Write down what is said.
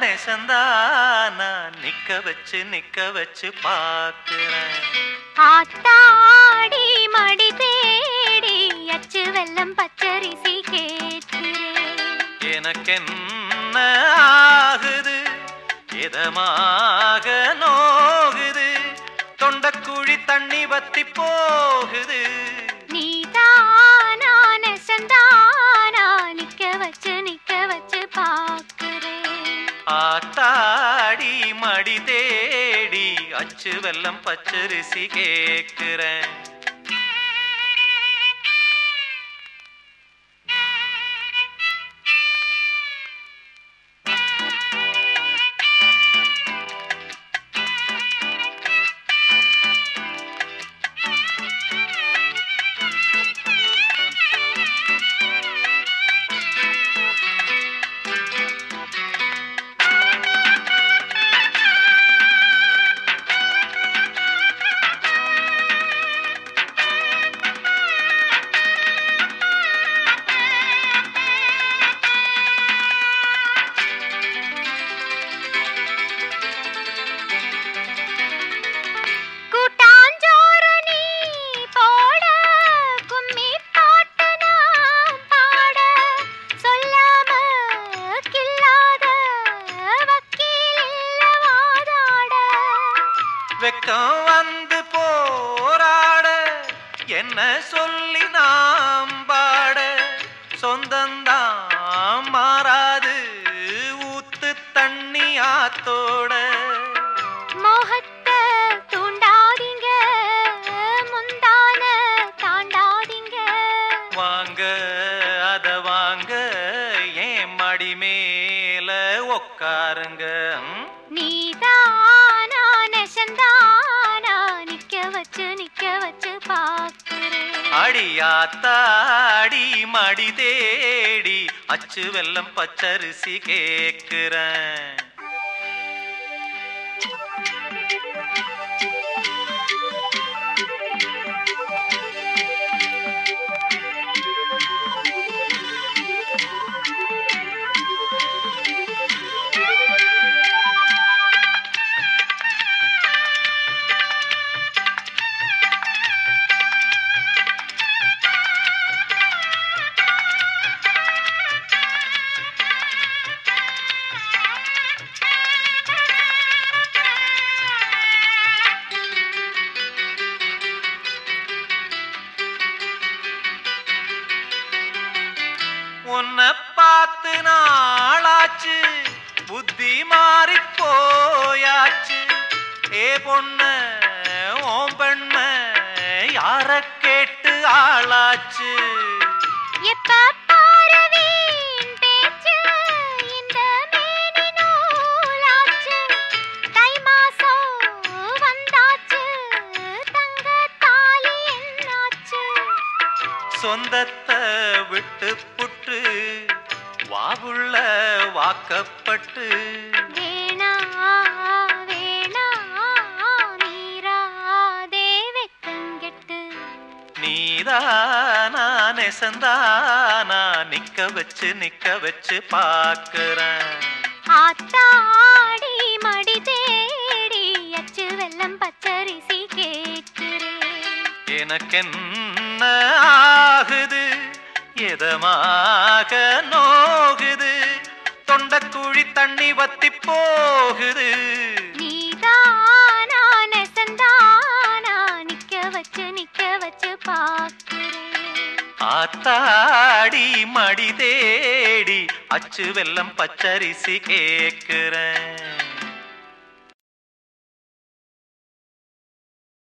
நெசந்தானா நிக்க வச்சு நிக்க வச்சு பாக்குறேன் ஆத்தாடி மடி தேடி அச்சு வெல்லம் பச்சரிசி கேட்கிறேன். எனக்கென்ன ஆகுது? இதமாக நோகுது? தொண்டக்குழி தண்ணி வத்தி போகுது. நீதானா? நெசந்தானா அச்சு வெல்லம் பச்சரிசி கேட்கிறேன் வெக்கம் வந்து போராட என்ன சொல்லி நாம் பாட? சொந்தந்தான் மாறாது ஊத்து தண்ணி ஆத்தோட. மோகத்தை தூண்டாதீங்க முந்தான தாண்டாதீங்க. வாங்க அத வாங்க ஏன் மடி மேல உக்காருங்க? நீதானா சந்தானா நிக்க வச்சு நிக்க வச்சு பாக்குறேன் அடியாத்தாடி மடி தேடி அச்சு வெள்ளம் பச்சரிசி கேக்குறேன் உன்னை பார்த்து நாளாச்சு. புத்தி மாறி போயாச்சு. ஏ பொண்ண ஓம் பெண்ம யார கேட்டு ஆளாச்சு? சொந்தத்தை விட்டு புட்டு வாவுள்ள வாக்கப்பட்டு. நீதானா நெசந்தானா நிக்க வச்சு நிக்க வச்சு பாக்குறேன். ஆத்தாடி மடி தேடி அச்சு வெல்லம் பச்சரிசி கேட்கிறேன். எனக்கென்ன ஆகுது? எதமாக நோகுது. தொண்டக்குழி தண்ணி வத்தி போகுது. ஆத்தாடி மடி தேடி அச்சு வெல்லம் பச்சரிசி கேக்குறேன்